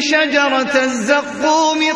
شجرة الزقوم